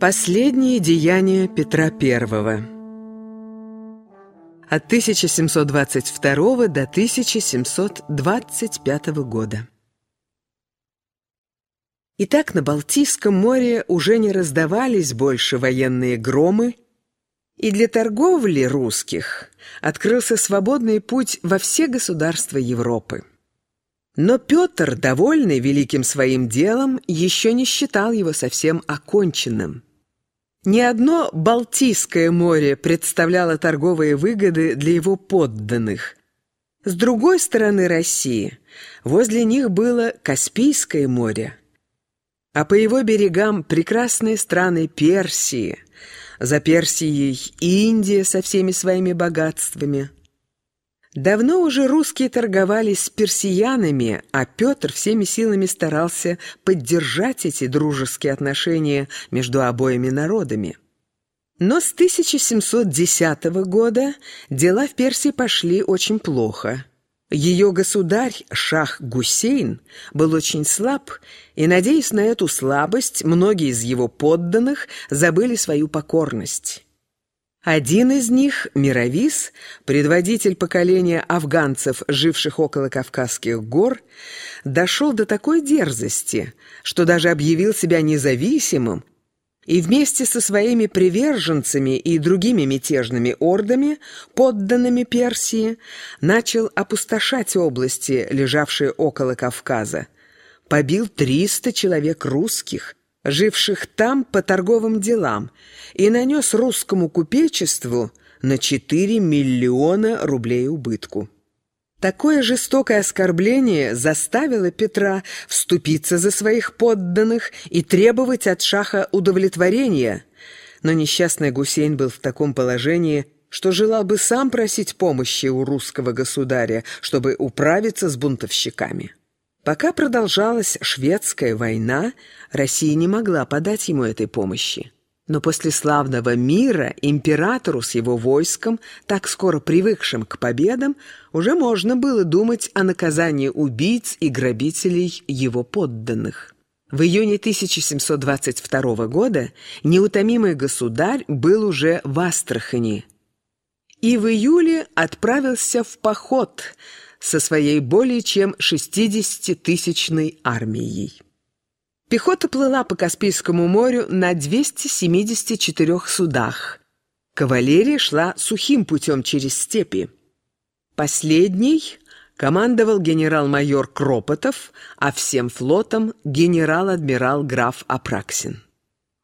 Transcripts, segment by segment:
Последние деяния Петра I от 1722 до 1725 года. Итак, на Балтийском море уже не раздавались больше военные громы, и для торговли русских открылся свободный путь во все государства Европы. Но Петр, довольный великим своим делом, еще не считал его совсем оконченным. Ни одно Балтийское море представляло торговые выгоды для его подданных. С другой стороны России возле них было Каспийское море, а по его берегам прекрасные страны Персии, за Персией Индия со всеми своими богатствами – Давно уже русские торговались с персиянами, а Петр всеми силами старался поддержать эти дружеские отношения между обоими народами. Но с 1710 года дела в Персии пошли очень плохо. Ее государь, шах Гусейн, был очень слаб, и, надеясь на эту слабость, многие из его подданных забыли свою покорность. Один из них, Мировис, предводитель поколения афганцев, живших около Кавказских гор, дошел до такой дерзости, что даже объявил себя независимым и вместе со своими приверженцами и другими мятежными ордами, подданными Персии, начал опустошать области, лежавшие около Кавказа. Побил 300 человек русских, живших там по торговым делам, и нанес русскому купечеству на 4 миллиона рублей убытку. Такое жестокое оскорбление заставило Петра вступиться за своих подданных и требовать от шаха удовлетворения, но несчастный Гусейн был в таком положении, что желал бы сам просить помощи у русского государя, чтобы управиться с бунтовщиками. Пока продолжалась шведская война, Россия не могла подать ему этой помощи. Но после славного мира императору с его войском, так скоро привыкшим к победам, уже можно было думать о наказании убийц и грабителей его подданных. В июне 1722 года неутомимый государь был уже в Астрахани и в июле отправился в поход – со своей более чем 60-тысячной армией. Пехота плыла по Каспийскому морю на 274 судах. Кавалерия шла сухим путем через степи. Последний командовал генерал-майор Кропотов, а всем флотом генерал-адмирал граф Апраксин.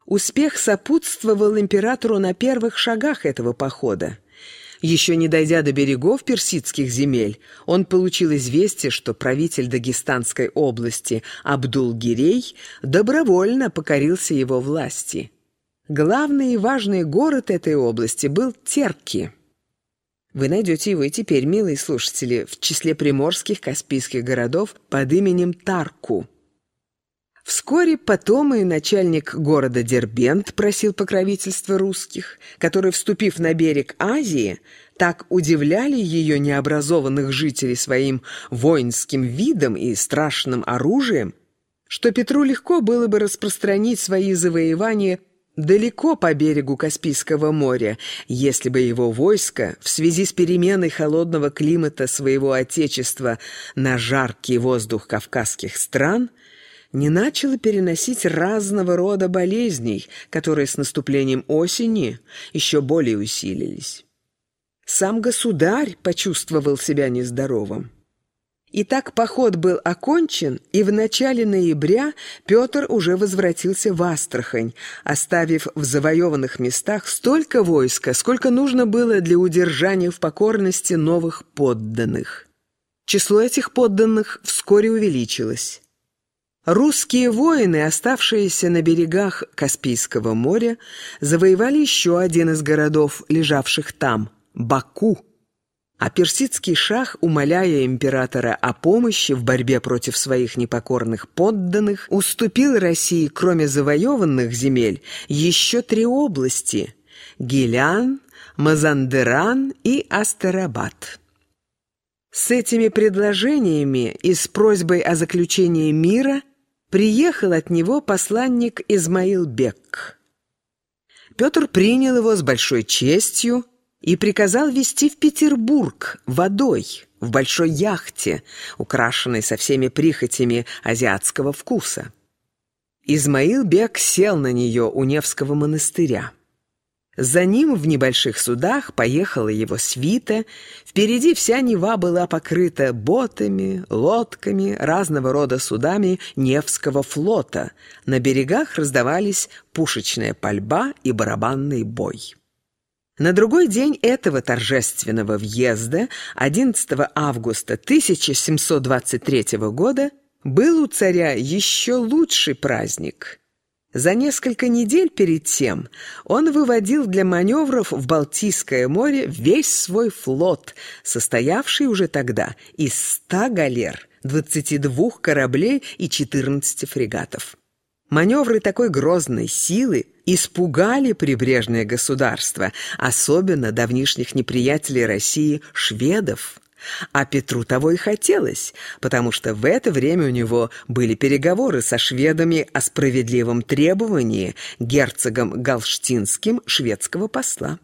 Успех сопутствовал императору на первых шагах этого похода. Еще не дойдя до берегов персидских земель, он получил известие, что правитель Дагестанской области Абдул-Гирей добровольно покорился его власти. Главный и важный город этой области был Терки. Вы найдете его теперь, милые слушатели, в числе приморских каспийских городов под именем Тарку – Вскоре потом и начальник города Дербент просил покровительства русских, которые, вступив на берег Азии, так удивляли ее необразованных жителей своим воинским видом и страшным оружием, что Петру легко было бы распространить свои завоевания далеко по берегу Каспийского моря, если бы его войско в связи с переменой холодного климата своего отечества на жаркий воздух кавказских стран – не начало переносить разного рода болезней, которые с наступлением осени еще более усилились. Сам государь почувствовал себя нездоровым. Итак, поход был окончен, и в начале ноября Петр уже возвратился в Астрахань, оставив в завоеванных местах столько войска, сколько нужно было для удержания в покорности новых подданных. Число этих подданных вскоре увеличилось. Русские воины, оставшиеся на берегах Каспийского моря, завоевали еще один из городов, лежавших там – Баку. А персидский шах, умоляя императора о помощи в борьбе против своих непокорных подданных, уступил России, кроме завоеванных земель, еще три области – Гилян, Мазандеран и Астерабад. С этими предложениями и с просьбой о заключении мира – приехал от него посланник Измаил Бек. Петр принял его с большой честью и приказал везти в Петербург водой в большой яхте, украшенной со всеми прихотями азиатского вкуса. Измаил Бек сел на нее у Невского монастыря. За ним в небольших судах поехала его свита. Впереди вся Нева была покрыта ботами, лодками, разного рода судами Невского флота. На берегах раздавались пушечная пальба и барабанный бой. На другой день этого торжественного въезда, 11 августа 1723 года, был у царя еще лучший праздник. За несколько недель перед тем он выводил для маневров в Балтийское море весь свой флот, состоявший уже тогда из 100 галер, 22 кораблей и 14 фрегатов. Маневры такой грозной силы испугали прибрежное государство, особенно давнишних неприятелей России шведов. А Петру того и хотелось, потому что в это время у него были переговоры со шведами о справедливом требовании герцогом Галштинским шведского посла.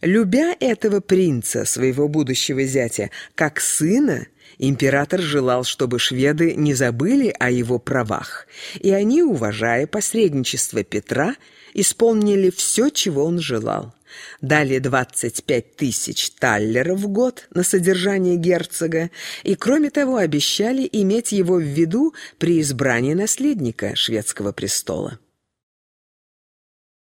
Любя этого принца, своего будущего зятя, как сына, император желал, чтобы шведы не забыли о его правах, и они, уважая посредничество Петра, исполнили все, чего он желал. Дали 25 тысяч таллеров в год на содержание герцога и, кроме того, обещали иметь его в виду при избрании наследника шведского престола.